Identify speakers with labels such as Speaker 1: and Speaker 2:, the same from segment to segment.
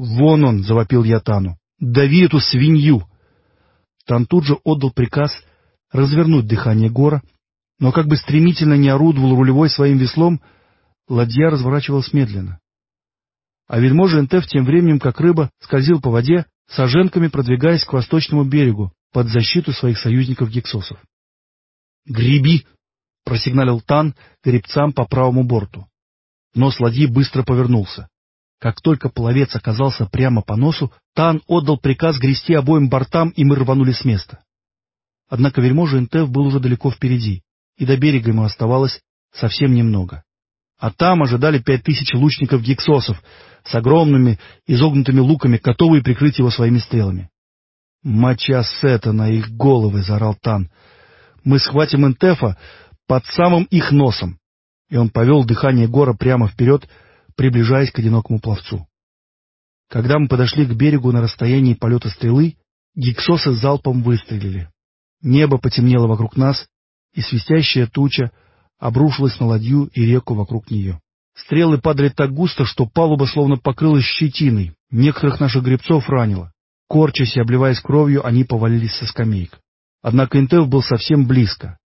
Speaker 1: «Вон он!» — завопил я Тану. «Дави эту свинью!» Тан тут же отдал приказ развернуть дыхание гора, но как бы стремительно не орудовал рулевой своим веслом, ладья разворачивалась медленно. А вельможа Энтеф тем временем, как рыба, скользил по воде, соженками продвигаясь к восточному берегу под защиту своих союзников-гексосов. «Греби!» — просигналил Тан гребцам по правому борту. Нос ладьи быстро повернулся. Как только пловец оказался прямо по носу, Тан отдал приказ грести обоим бортам, и мы рванули с места. Однако вельможа Интеф был уже далеко впереди, и до берега ему оставалось совсем немного. А там ожидали пять тысяч лучников-гексосов с огромными изогнутыми луками, готовые прикрыть его своими стрелами. «Моча сета на их головы!» — заорал Тан. «Мы схватим Интефа под самым их носом!» И он повел дыхание гора прямо вперед, приближаясь к одинокому пловцу. Когда мы подошли к берегу на расстоянии полета стрелы, гиксосы залпом выстрелили. Небо потемнело вокруг нас, и свистящая туча обрушилась на ладью и реку вокруг нее. Стрелы падали так густо, что палуба словно покрылась щетиной, некоторых наших гребцов ранило. Корчась и обливаясь кровью, они повалились со скамеек. Однако Интеф был совсем близко.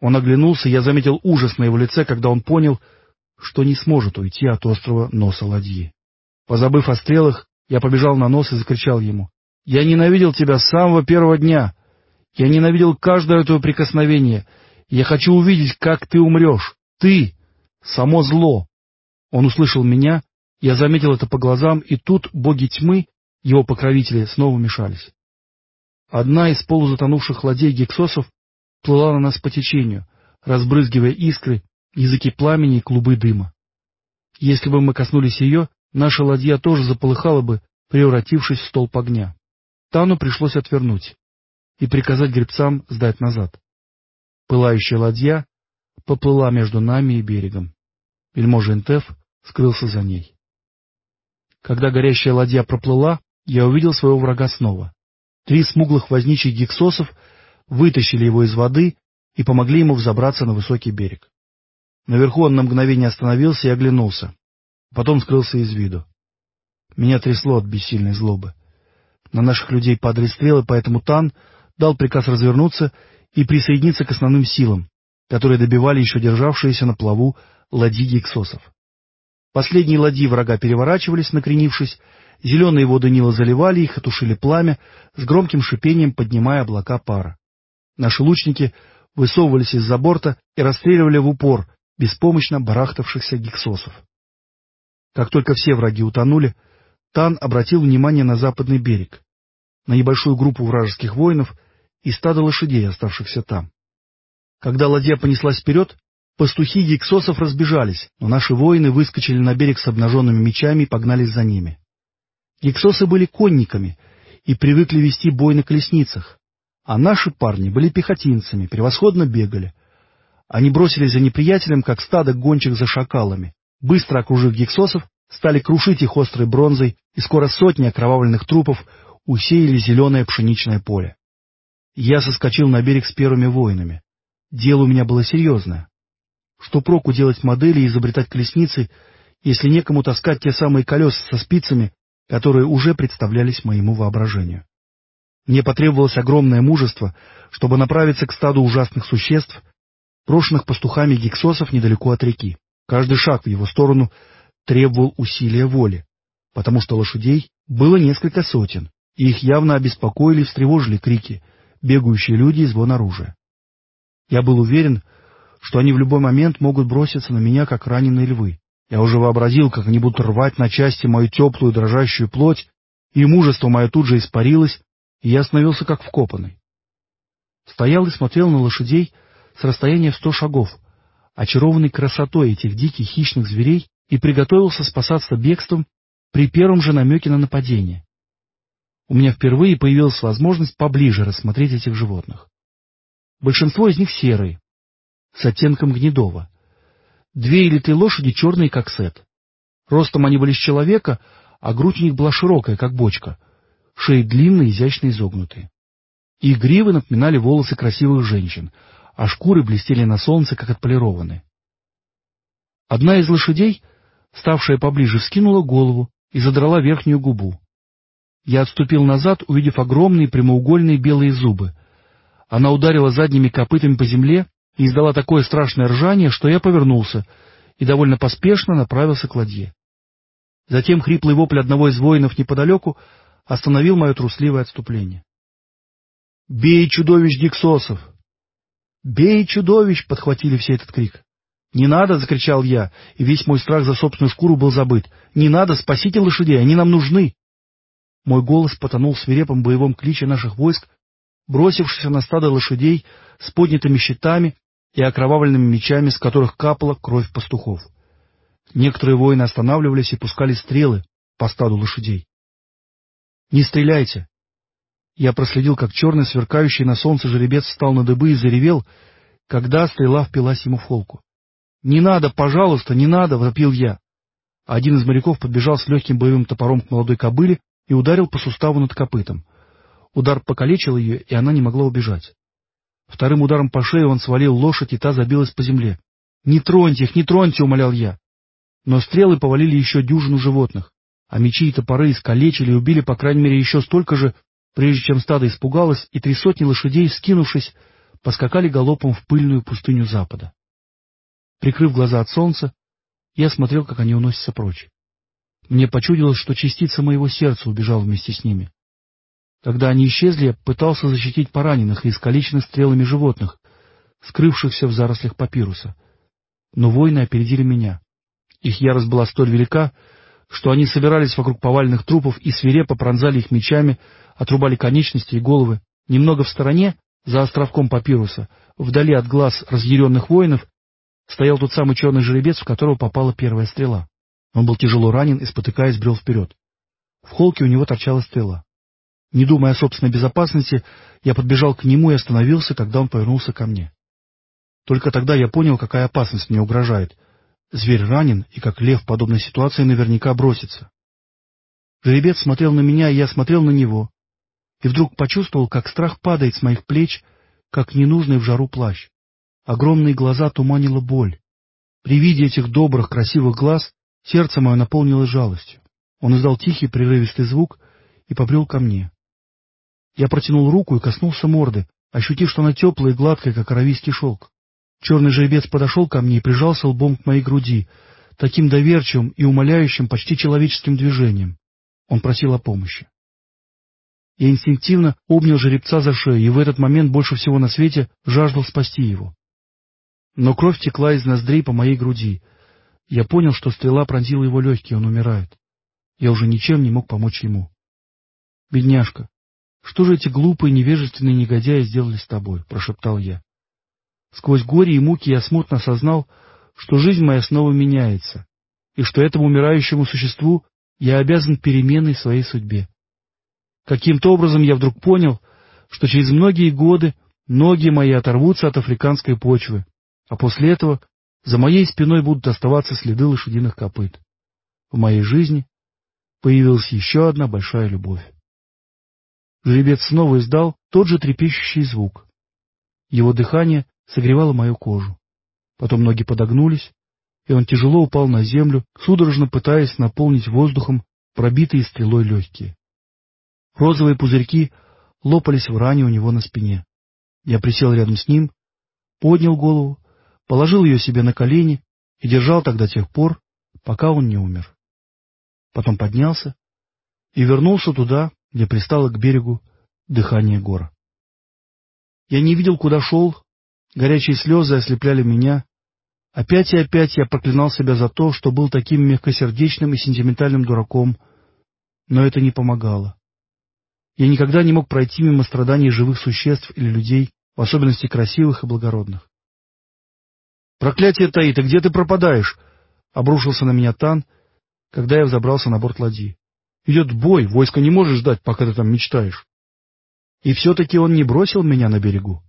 Speaker 1: Он оглянулся, я заметил ужас на его лице, когда он понял, что не сможет уйти от острова носа ладьи. Позабыв о стрелах, я побежал на нос и закричал ему. «Я ненавидел тебя с самого первого дня! Я ненавидел каждое твое прикосновение! Я хочу увидеть, как ты умрешь! Ты! Само зло!» Он услышал меня, я заметил это по глазам, и тут боги тьмы, его покровители, снова мешались. Одна из полузатонувших ладей гексосов плыла на нас по течению, разбрызгивая искры, языки пламени клубы дыма. Если бы мы коснулись ее, наша ладья тоже заполыхала бы, превратившись в столб огня. Тану пришлось отвернуть и приказать гребцам сдать назад. Пылающая ладья поплыла между нами и берегом. Вельможа Интеф скрылся за ней. Когда горящая ладья проплыла, я увидел своего врага снова. Три смуглых возничьих гексосов вытащили его из воды и помогли ему взобраться на высокий берег. Наверху он на мгновение остановился и оглянулся. Потом скрылся из виду. Меня трясло от бессильной злобы. На наших людей падали стрелы, поэтому Тан дал приказ развернуться и присоединиться к основным силам, которые добивали еще державшиеся на плаву ладьи гексосов. Последние ладьи врага переворачивались, накренившись, зеленые воды Нила заливали их и тушили пламя, с громким шипением поднимая облака пара. Наши лучники высовывались из-за борта и расстреливали в упор беспомощно барахтавшихся гексосов. Как только все враги утонули, Тан обратил внимание на западный берег, на небольшую группу вражеских воинов и стадо лошадей, оставшихся там. Когда ладья понеслась вперед, пастухи гексосов разбежались, но наши воины выскочили на берег с обнаженными мечами и погнались за ними. Гексосы были конниками и привыкли вести бой на колесницах, а наши парни были пехотинцами, превосходно бегали. Они бросились за неприятелем, как стадо гончих за шакалами. Быстро окружив гексосов, стали крушить их острой бронзой, и скоро сотни окровавленных трупов усеяли зеленое пшеничное поле. Я соскочил на берег с первыми воинами. Дело у меня было серьезное. Что проку делать модели и изобретать колесницы, если некому таскать те самые колеса со спицами, которые уже представлялись моему воображению? Мне потребовалось огромное мужество, чтобы направиться к стаду ужасных существ, брошенных пастухами гексосов недалеко от реки. Каждый шаг в его сторону требовал усилия воли, потому что лошадей было несколько сотен, и их явно обеспокоили и встревожили крики, бегающие люди и звон оружия. Я был уверен, что они в любой момент могут броситься на меня, как раненые львы. Я уже вообразил, как они будут рвать на части мою теплую дрожащую плоть, и мужество мое тут же испарилось, и я остановился как вкопанный. Стоял и смотрел на лошадей с расстояния в сто шагов, очарованный красотой этих диких хищных зверей, и приготовился спасаться бегством при первом же намеке на нападение. У меня впервые появилась возможность поближе рассмотреть этих животных. Большинство из них серые, с оттенком гнедого. Две или три лошади черные, как сет. Ростом они были с человека, а грудь у них была широкая, как бочка, шеи длинные, изящно изогнутые. Их гривы напоминали волосы красивых женщин, а шкуры блестели на солнце, как отполированные. Одна из лошадей, ставшая поближе, вскинула голову и задрала верхнюю губу. Я отступил назад, увидев огромные прямоугольные белые зубы. Она ударила задними копытами по земле и издала такое страшное ржание, что я повернулся и довольно поспешно направился к ладье. Затем хриплый вопль одного из воинов неподалеку остановил мое трусливое отступление. «Бей чудовищ гексосов!» «Бей чудовищ!» — подхватили все этот крик. «Не надо!» — закричал я, и весь мой страх за собственную шкуру был забыт. «Не надо! Спасите лошадей! Они нам нужны!» Мой голос потонул в свирепом боевом кличе наших войск, бросившихся на стадо лошадей с поднятыми щитами и окровавленными мечами, с которых капала кровь пастухов. Некоторые воины останавливались и пускали стрелы по стаду лошадей. «Не стреляйте!» Я проследил, как черный, сверкающий на солнце жеребец встал на дыбы и заревел, когда стрела впилась ему в холку. «Не надо, пожалуйста, не надо!» — вопил я. Один из моряков подбежал с легким боевым топором к молодой кобыле и ударил по суставу над копытом. Удар покалечил ее, и она не могла убежать. Вторым ударом по шее он свалил лошадь, и та забилась по земле. «Не троньте их, не троньте!» — умолял я. Но стрелы повалили еще дюжину животных, а мечи и топоры искалечили и убили по крайней мере еще столько же, прежде чем стадо испугалось, и три сотни лошадей, скинувшись, поскакали галопом в пыльную пустыню запада. Прикрыв глаза от солнца, я смотрел, как они уносятся прочь. Мне почудилось, что частица моего сердца убежала вместе с ними. Когда они исчезли, я пытался защитить пораненных и искалеченных стрелами животных, скрывшихся в зарослях папируса. Но воины опередили меня. Их ярость была столь велика, что они собирались вокруг поваленных трупов и свирепо пронзали их мечами, отрубали конечности и головы. Немного в стороне, за островком папируса, вдали от глаз разъяренных воинов, стоял тот самый черный жеребец, в которого попала первая стрела. Он был тяжело ранен и, спотыкаясь, брел вперед. В холке у него торчала стрела. Не думая о собственной безопасности, я подбежал к нему и остановился, когда он повернулся ко мне. Только тогда я понял, какая опасность мне угрожает — Зверь ранен, и как лев в подобной ситуации наверняка бросится. Жеребец смотрел на меня, и я смотрел на него. И вдруг почувствовал, как страх падает с моих плеч, как ненужный в жару плащ. Огромные глаза туманила боль. При виде этих добрых, красивых глаз сердце мое наполнилось жалостью. Он издал тихий, прерывистый звук и побрел ко мне. Я протянул руку и коснулся морды, ощутив, что она теплая и гладкая, как аравийский шелк. Черный жеребец подошел ко мне и прижался лбом к моей груди, таким доверчивым и умоляющим, почти человеческим движением. Он просил о помощи. Я инстинктивно обнял жеребца за шею, и в этот момент больше всего на свете жаждал спасти его. Но кровь текла из ноздрей по моей груди. Я понял, что стрела пронзила его легкие, он умирает. Я уже ничем не мог помочь ему. «Бедняжка, что же эти глупые, невежественные негодяи сделали с тобой?» — прошептал я. Сквозь горе и муки я смутно осознал, что жизнь моя снова меняется, и что этому умирающему существу я обязан переменой своей судьбе. Каким-то образом я вдруг понял, что через многие годы ноги мои оторвутся от африканской почвы, а после этого за моей спиной будут оставаться следы лошадиных копыт. В моей жизни появилась еще одна большая любовь. Жеребец снова издал тот же трепещущий звук. Его дыхание согревала мою кожу. Потом ноги подогнулись, и он тяжело упал на землю, судорожно пытаясь наполнить воздухом пробитые стрелой легкие. Розовые пузырьки лопались в ране у него на спине. Я присел рядом с ним, поднял голову, положил ее себе на колени и держал до тех пор, пока он не умер. Потом поднялся и вернулся туда, где пристало к берегу дыхание гора. Я не видел, куда шел, Горячие слезы ослепляли меня. Опять и опять я проклинал себя за то, что был таким мягкосердечным и сентиментальным дураком, но это не помогало. Я никогда не мог пройти мимо страданий живых существ или людей, в особенности красивых и благородных. «Проклятие, Таита, где ты пропадаешь?» — обрушился на меня Тан, когда я взобрался на борт ладьи. «Идет бой, войско не может ждать, пока ты там мечтаешь». И все-таки он не бросил меня на берегу.